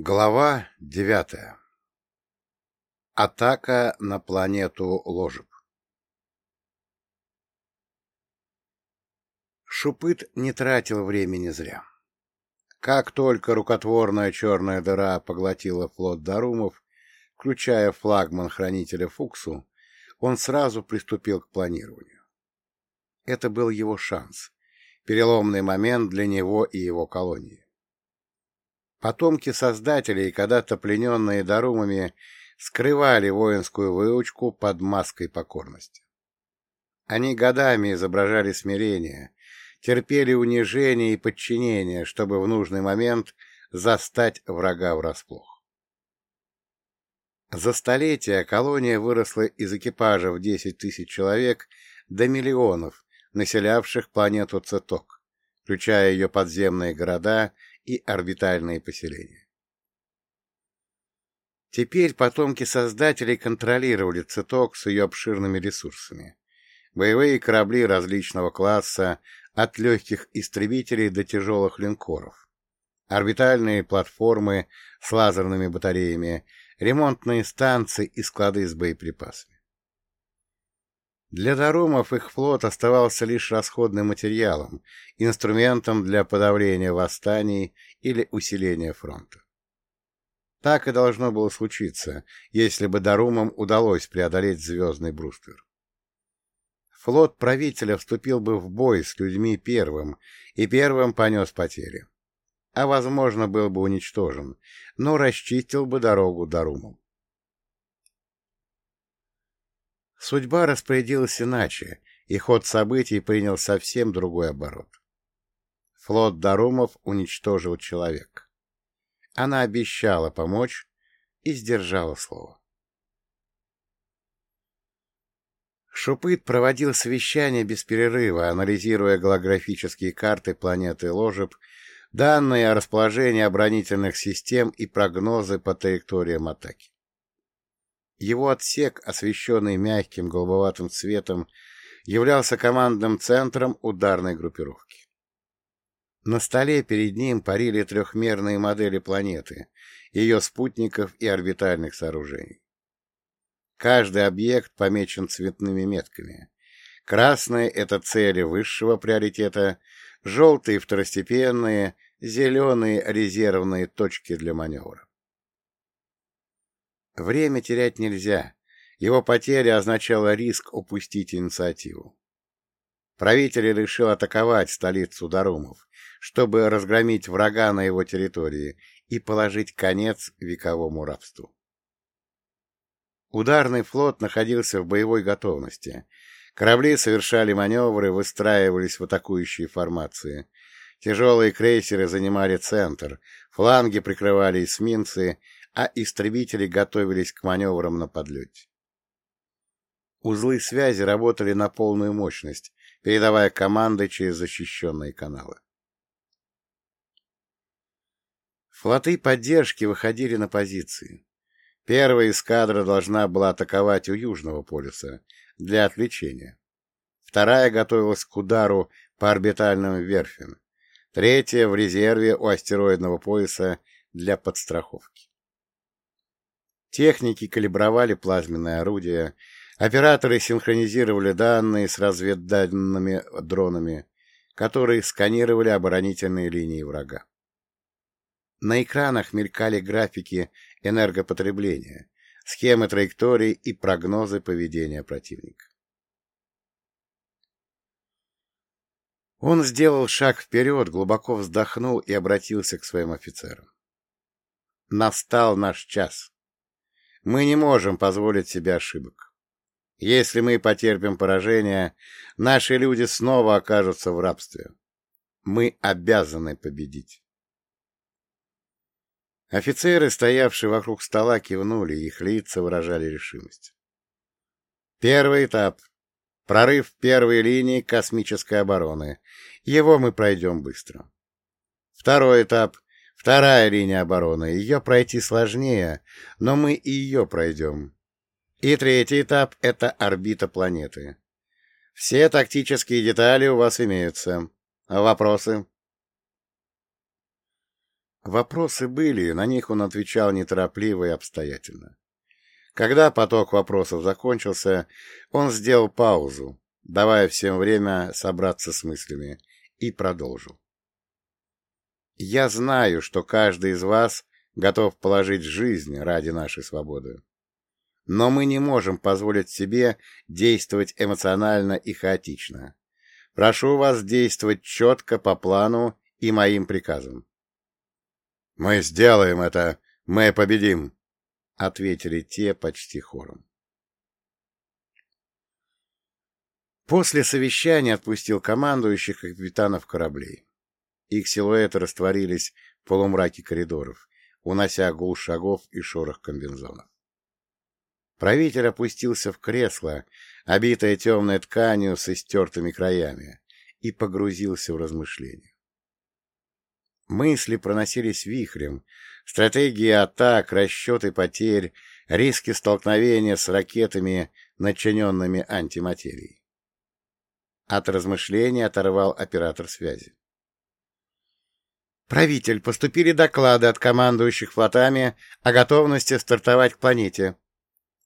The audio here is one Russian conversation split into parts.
Глава девятая. Атака на планету Ложеб. Шупыт не тратил времени зря. Как только рукотворная черная дыра поглотила флот Дарумов, включая флагман хранителя Фуксу, он сразу приступил к планированию. Это был его шанс, переломный момент для него и его колонии. Потомки создателей, когда-то плененные дарумами, скрывали воинскую выучку под маской покорности. Они годами изображали смирение, терпели унижение и подчинение, чтобы в нужный момент застать врага врасплох. За столетия колония выросла из экипажа в 10 тысяч человек до миллионов, населявших планету Циток, включая ее подземные города и орбитальные поселения. Теперь потомки создателей контролировали Циток с ее обширными ресурсами. Боевые корабли различного класса, от легких истребителей до тяжелых линкоров. Орбитальные платформы с лазерными батареями, ремонтные станции и склады с боеприпасами. Для Дарумов их флот оставался лишь расходным материалом, инструментом для подавления восстаний или усиления фронта. Так и должно было случиться, если бы Дарумам удалось преодолеть звездный бруствер. Флот правителя вступил бы в бой с людьми первым и первым понес потери. А, возможно, был бы уничтожен, но расчистил бы дорогу Дарумам. Судьба распорядилась иначе, и ход событий принял совсем другой оборот. Флот Дарумов уничтожил человек. Она обещала помочь и сдержала слово. Шупыт проводил совещание без перерыва, анализируя голографические карты планеты Ложеб, данные о расположении оборонительных систем и прогнозы по траекториям атаки. Его отсек, освещенный мягким голубоватым цветом, являлся командным центром ударной группировки. На столе перед ним парили трехмерные модели планеты, ее спутников и орбитальных сооружений. Каждый объект помечен цветными метками. Красные — это цели высшего приоритета, желтые — второстепенные, зеленые — резервные точки для маневра. Время терять нельзя. Его потеря означала риск упустить инициативу. Правитель решил атаковать столицу Дарумов, чтобы разгромить врага на его территории и положить конец вековому рабству. Ударный флот находился в боевой готовности. Корабли совершали маневры, выстраивались в атакующие формации. Тяжелые крейсеры занимали центр, фланги прикрывали эсминцы, а истребители готовились к маневрам на подлете. Узлы связи работали на полную мощность, передавая команды через защищенные каналы. Флоты поддержки выходили на позиции. Первая эскадра должна была атаковать у Южного полюса для отвлечения. Вторая готовилась к удару по орбитальным верфям. Третья в резерве у астероидного пояса для подстраховки. Техники калибровали плазменное орудие, операторы синхронизировали данные с разведданными дронами, которые сканировали оборонительные линии врага. На экранах мелькали графики энергопотребления, схемы траекторий и прогнозы поведения противника. Он сделал шаг вперед, глубоко вздохнул и обратился к своим офицерам. Настал наш час. Мы не можем позволить себе ошибок. Если мы потерпим поражение, наши люди снова окажутся в рабстве. Мы обязаны победить. Офицеры, стоявшие вокруг стола, кивнули, их лица выражали решимость. Первый этап. Прорыв первой линии космической обороны. Его мы пройдем быстро. Второй этап. Вторая линия обороны. Ее пройти сложнее, но мы и ее пройдем. И третий этап — это орбита планеты. Все тактические детали у вас имеются. Вопросы? Вопросы были, на них он отвечал неторопливо и обстоятельно. Когда поток вопросов закончился, он сделал паузу, давая всем время собраться с мыслями, и продолжил. «Я знаю, что каждый из вас готов положить жизнь ради нашей свободы. Но мы не можем позволить себе действовать эмоционально и хаотично. Прошу вас действовать четко по плану и моим приказам. — Мы сделаем это, мы победим, — ответили те почти хором. После совещания отпустил командующих и капитанов кораблей. Их силуэты растворились в полумраке коридоров, унося гул шагов и шорох комбинзонов. Правитель опустился в кресло, обитое темной тканью с истертыми краями, и погрузился в размышления. Мысли проносились вихрем, стратегии атак, расчеты потерь, риски столкновения с ракетами, начиненными антиматерией. От размышлений оторвал оператор связи. «Правитель, поступили доклады от командующих флотами о готовности стартовать к планете»,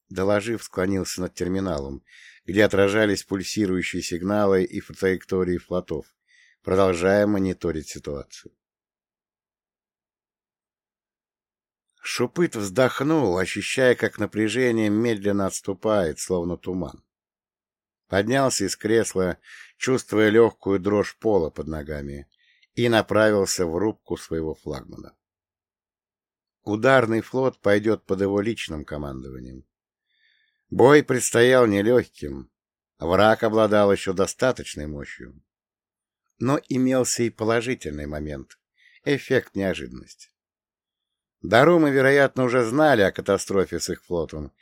доложив, склонился над терминалом, где отражались пульсирующие сигналы и траектории флотов, продолжая мониторить ситуацию. Шупыт вздохнул, ощущая, как напряжение медленно отступает, словно туман. Поднялся из кресла, чувствуя легкую дрожь пола под ногами, и направился в рубку своего флагмана. Ударный флот пойдет под его личным командованием. Бой предстоял нелегким, враг обладал еще достаточной мощью. Но имелся и положительный момент — эффект неожиданности. Дарумы, вероятно, уже знали о катастрофе с их флотом,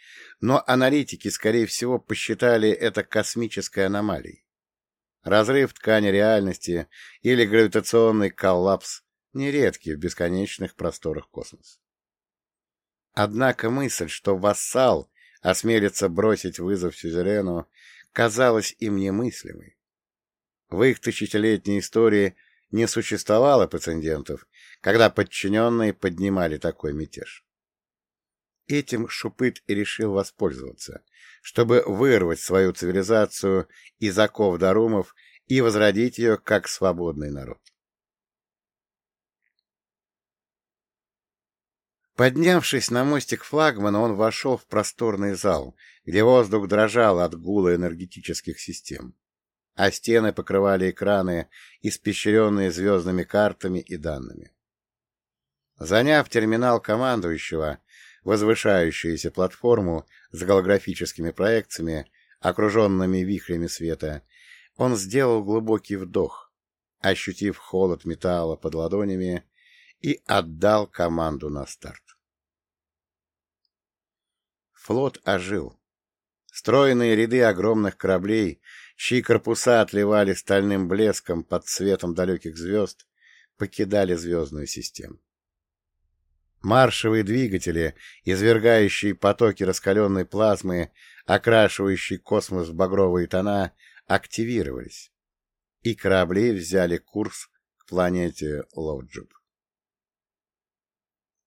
но аналитики, скорее всего, посчитали это космической аномалией. Разрыв ткани реальности или гравитационный коллапс нередки в бесконечных просторах космоса. Однако мысль, что вассал осмелиться бросить вызов сюзерену, казалось им немыслимой. В их тысячелетней истории не существовало прецедентов, когда подчиненные поднимали такой мятеж. Этим Шупыт и решил воспользоваться, чтобы вырвать свою цивилизацию из оков Дарумов и возродить ее как свободный народ. Поднявшись на мостик флагмана, он вошел в просторный зал, где воздух дрожал от гула энергетических систем, а стены покрывали экраны, испещренные звездными картами и данными. Заняв терминал командующего, возвышающуюся платформу с голографическими проекциями, окруженными вихрями света, он сделал глубокий вдох, ощутив холод металла под ладонями, и отдал команду на старт. Флот ожил. Стройные ряды огромных кораблей, чьи корпуса отливали стальным блеском под цветом далеких звезд, покидали звездную систему. Маршевые двигатели, извергающие потоки раскаленной плазмы, окрашивающие космос в багровые тона, активировались, и корабли взяли курс к планете Лоуджуб.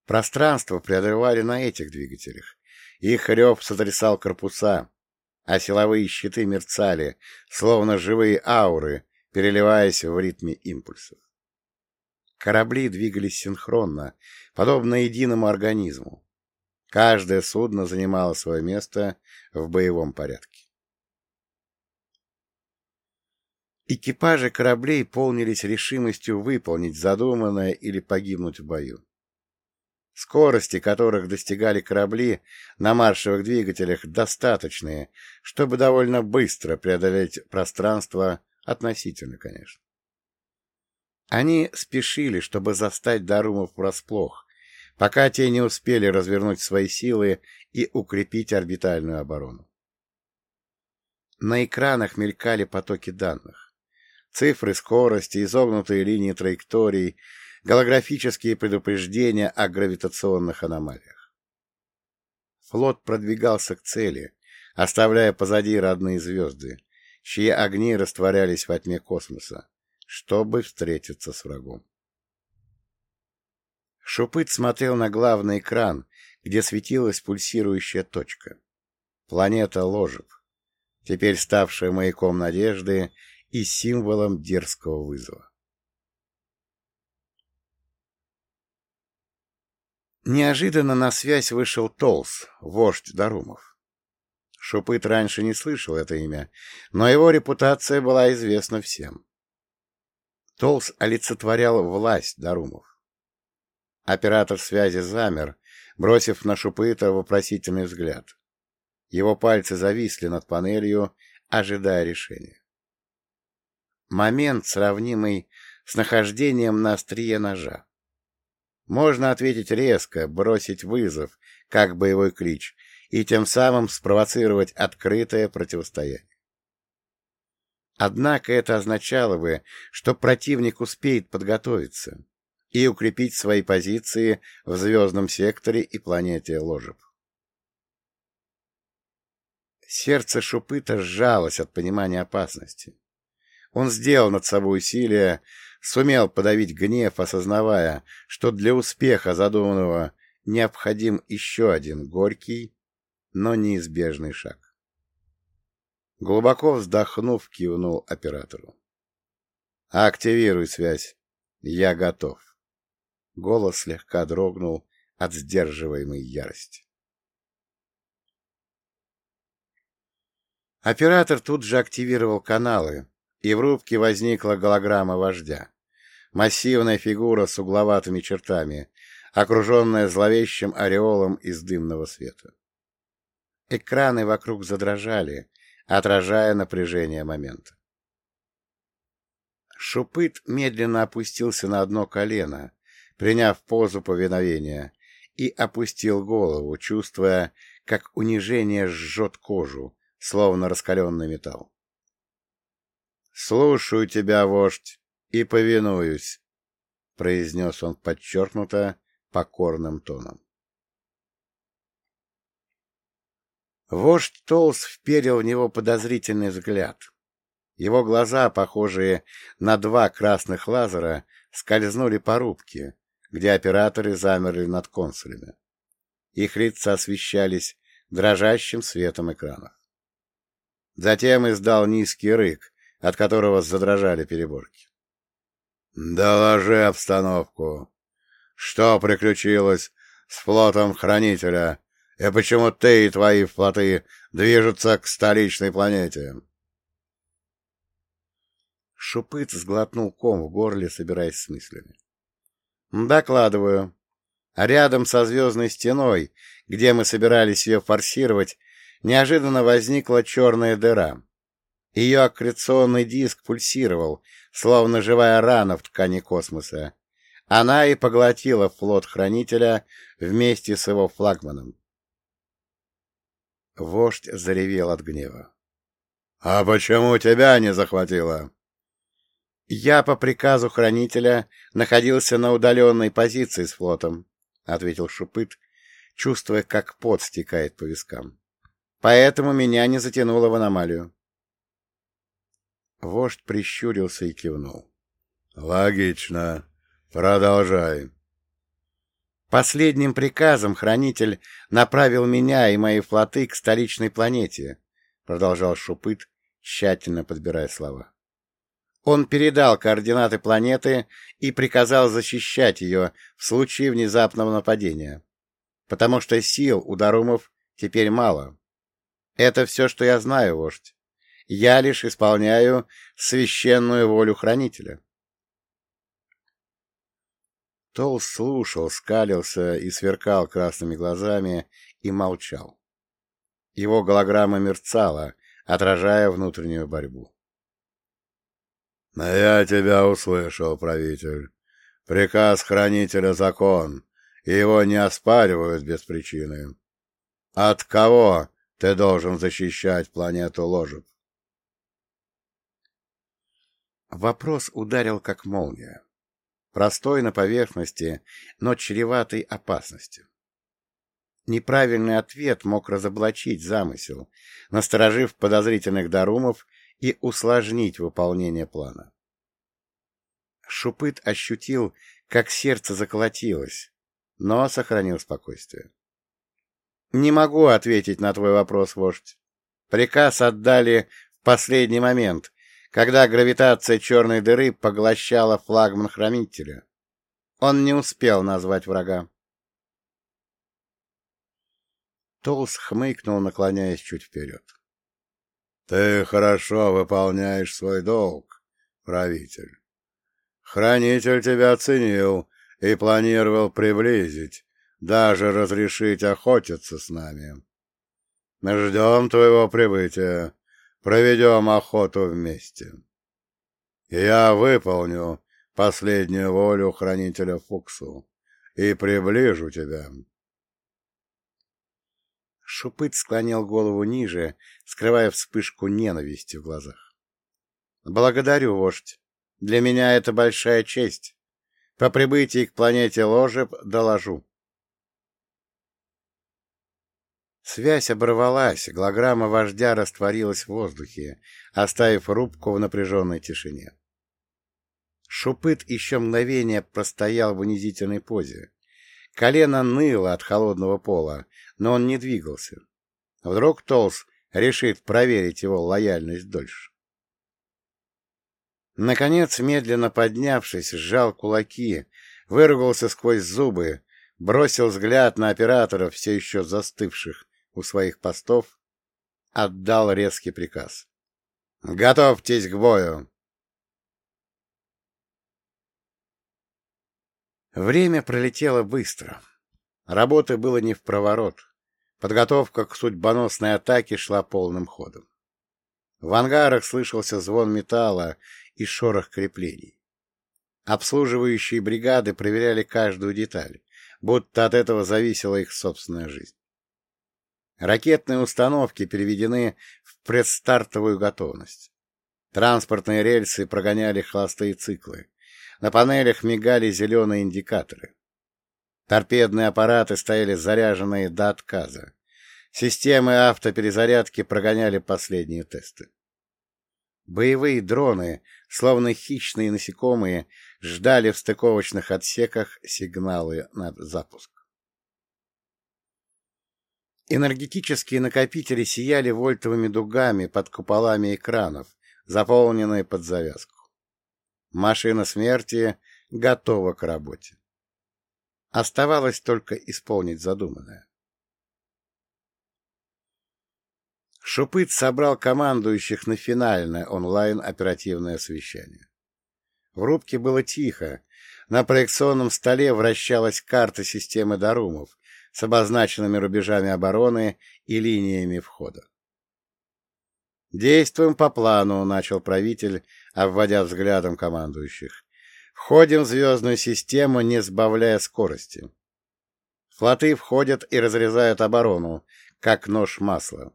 Пространство преодолевали на этих двигателях. Их рев сотрясал корпуса, а силовые щиты мерцали, словно живые ауры, переливаясь в ритме импульсов. Корабли двигались синхронно, подобно единому организму. Каждое судно занимало свое место в боевом порядке. Экипажи кораблей полнились решимостью выполнить задуманное или погибнуть в бою. Скорости, которых достигали корабли на маршевых двигателях, достаточные, чтобы довольно быстро преодолеть пространство, относительно, конечно. Они спешили, чтобы застать Дарумов врасплох, пока те не успели развернуть свои силы и укрепить орбитальную оборону. На экранах мелькали потоки данных. Цифры скорости, изогнутые линии траекторий — голографические предупреждения о гравитационных аномалиях. Флот продвигался к цели, оставляя позади родные звезды, чьи огни растворялись во тьме космоса, чтобы встретиться с врагом. Шупыт смотрел на главный экран, где светилась пульсирующая точка. Планета Ложев, теперь ставшая маяком надежды и символом дерзкого вызова. Неожиданно на связь вышел Толс, вождь Дарумов. Шупыт раньше не слышал это имя, но его репутация была известна всем. Толс олицетворял власть Дарумов. Оператор связи замер, бросив на Шупыта вопросительный взгляд. Его пальцы зависли над панелью, ожидая решения. Момент, сравнимый с нахождением на острие ножа. Можно ответить резко, бросить вызов, как боевой клич, и тем самым спровоцировать открытое противостояние. Однако это означало бы, что противник успеет подготовиться и укрепить свои позиции в звездном секторе и планете Ложев. Сердце Шупыта сжалось от понимания опасности. Он сделал над собой усилие, сумел подавить гнев, осознавая, что для успеха задуманного необходим еще один горький, но неизбежный шаг. Глубоко вздохнув, кивнул оператору. «Активируй связь. Я готов». Голос слегка дрогнул от сдерживаемой ярости. Оператор тут же активировал каналы, и в рубке возникла голограмма вождя. Массивная фигура с угловатыми чертами, окруженная зловещим ореолом из дымного света. Экраны вокруг задрожали, отражая напряжение момента. Шупыт медленно опустился на одно колено, приняв позу повиновения, и опустил голову, чувствуя, как унижение жжет кожу, словно раскаленный металл. — Слушаю тебя, вождь, и повинуюсь, — произнес он подчеркнуто покорным тоном. Вождь Толс вперил в него подозрительный взгляд. Его глаза, похожие на два красных лазера, скользнули по рубке, где операторы замерли над консулями. Их лица освещались дрожащим светом экранов. Затем издал низкий рык, от которого задрожали переборки. — Доложи обстановку. Что приключилось с флотом Хранителя, и почему ты и твои флоты движутся к столичной планете? Шупыц сглотнул ком в горле, собираясь с мыслями. Докладываю. Рядом со звездной стеной, где мы собирались ее форсировать, неожиданно возникла черная дыра. Ее аккреционный диск пульсировал, словно живая рана в ткани космоса. Она и поглотила флот Хранителя вместе с его флагманом. Вождь заревел от гнева. — А почему тебя не захватило? «Я по приказу хранителя находился на удаленной позиции с флотом», — ответил Шупыт, чувствуя, как пот стекает по вискам. «Поэтому меня не затянуло в аномалию». Вождь прищурился и кивнул. «Логично. Продолжай». Последним приказом хранитель направил меня и мои флоты к столичной планете, — продолжал Шупыт, тщательно подбирая слова. Он передал координаты планеты и приказал защищать ее в случае внезапного нападения, потому что сил у Дарумов теперь мало. Это все, что я знаю, вождь. Я лишь исполняю священную волю хранителя. Тол слушал, скалился и сверкал красными глазами и молчал. Его голограмма мерцала, отражая внутреннюю борьбу. — Я тебя услышал, правитель. Приказ хранителя закон, и его не оспаривают без причины. От кого ты должен защищать планету Ложев? Вопрос ударил как молния. Простой на поверхности, но чреватый опасностью. Неправильный ответ мог разоблачить замысел, насторожив подозрительных дарумов и усложнить выполнение плана. Шупыт ощутил, как сердце заколотилось, но сохранил спокойствие. «Не могу ответить на твой вопрос, вождь. Приказ отдали в последний момент, когда гравитация черной дыры поглощала флагман хранителя. Он не успел назвать врага. Толс хмыкнул, наклоняясь чуть вперед. — Ты хорошо выполняешь свой долг, правитель. Хранитель тебя оценил и планировал приблизить, даже разрешить охотиться с нами. Ждем твоего прибытия, проведем охоту вместе. Я выполню последнюю волю хранителя Фуксу и приближу тебя. Шупыт склонил голову ниже, скрывая вспышку ненависти в глазах. — Благодарю, вождь. Для меня это большая честь. По прибытии к планете Ложеб доложу. Связь оборвалась, голограмма вождя растворилась в воздухе, оставив рубку в напряженной тишине. Шупыт еще мгновение простоял в унизительной позе. Колено ныло от холодного пола, но он не двигался. Вдруг Толс решит проверить его лояльность дольше. Наконец, медленно поднявшись, сжал кулаки, выругался сквозь зубы, бросил взгляд на операторов, все еще застывших у своих постов, отдал резкий приказ. «Готовьтесь к бою!» Время пролетело быстро. Работы было не в проворот. Подготовка к судьбоносной атаке шла полным ходом. В ангарах слышался звон металла и шорох креплений. Обслуживающие бригады проверяли каждую деталь, будто от этого зависела их собственная жизнь. Ракетные установки переведены в предстартовую готовность. Транспортные рельсы прогоняли холостые циклы. На панелях мигали зеленые индикаторы. Торпедные аппараты стояли заряженные до отказа. Системы автоперезарядки прогоняли последние тесты. Боевые дроны, словно хищные насекомые, ждали в стыковочных отсеках сигналы на запуск. Энергетические накопители сияли вольтовыми дугами под куполами экранов, заполненные под завязку. Машина смерти готова к работе. Оставалось только исполнить задуманное. Шупыт собрал командующих на финальное онлайн-оперативное совещание. В рубке было тихо. На проекционном столе вращалась карта системы Дарумов с обозначенными рубежами обороны и линиями входа. «Действуем по плану», — начал правитель, обводя взглядом командующих. Входим в звездную систему, не сбавляя скорости. Флоты входят и разрезают оборону, как нож масла.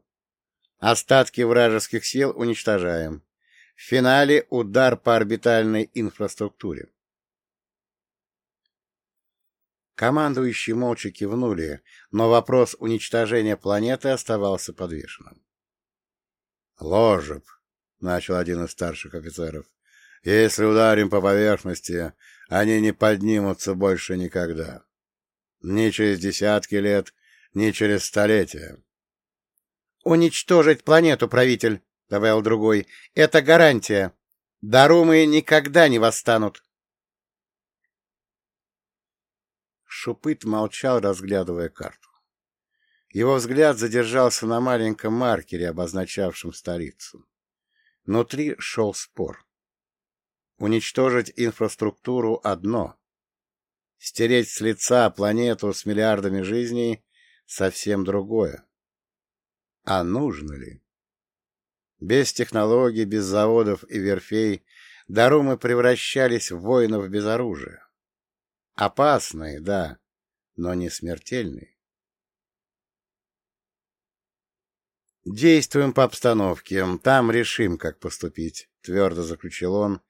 Остатки вражеских сил уничтожаем. В финале удар по орбитальной инфраструктуре. Командующие молча кивнули, но вопрос уничтожения планеты оставался подвешенным. — Ложеб, — начал один из старших офицеров, если ударим по поверхности, они не поднимутся больше никогда. Ни через десятки лет, ни через столетия. — Уничтожить планету, правитель, — добавил другой, — это гарантия. Дарумы никогда не восстанут. Шупыт молчал, разглядывая карту. Его взгляд задержался на маленьком маркере, обозначавшем столицу. Внутри шел спор. Уничтожить инфраструктуру — одно. Стереть с лица планету с миллиардами жизней — совсем другое. А нужно ли? Без технологий, без заводов и верфей Дарумы превращались в воинов без оружия. Опасные, да, но не смертельные. «Действуем по обстановке, там решим, как поступить», — твердо заключил он,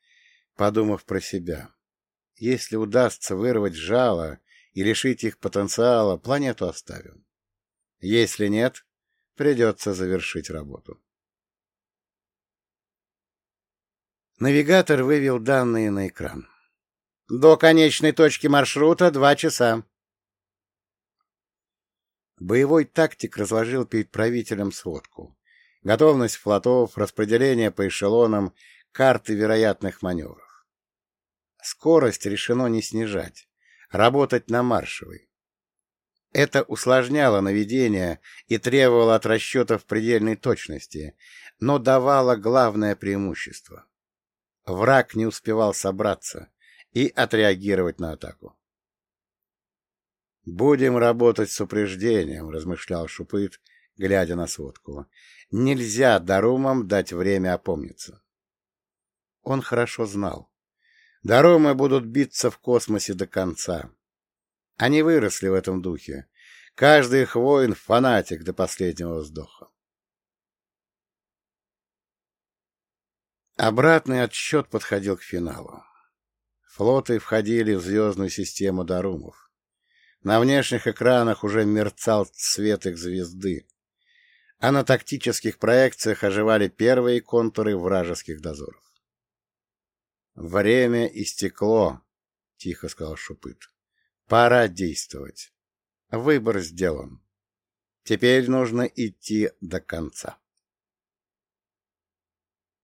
подумав про себя. Если удастся вырвать жало и лишить их потенциала, планету оставим. Если нет, придется завершить работу. Навигатор вывел данные на экран. До конечной точки маршрута два часа. Боевой тактик разложил перед правителем сводку. Готовность флотов, распределение по эшелонам, карты вероятных маневров. Скорость решено не снижать, работать на маршевой. Это усложняло наведение и требовало от расчетов предельной точности, но давало главное преимущество. Враг не успевал собраться и отреагировать на атаку. «Будем работать с упреждением», — размышлял Шупыт, глядя на сводку. «Нельзя Дарумам дать время опомниться». Он хорошо знал. Дарумы будут биться в космосе до конца. Они выросли в этом духе. Каждый их воин — фанатик до последнего вздоха. Обратный отсчет подходил к финалу. Флоты входили в звездную систему Дарумов. На внешних экранах уже мерцал цвет их звезды, а на тактических проекциях оживали первые контуры вражеских дозоров. «Время истекло», — тихо сказал Шупыт. «Пора действовать. Выбор сделан. Теперь нужно идти до конца».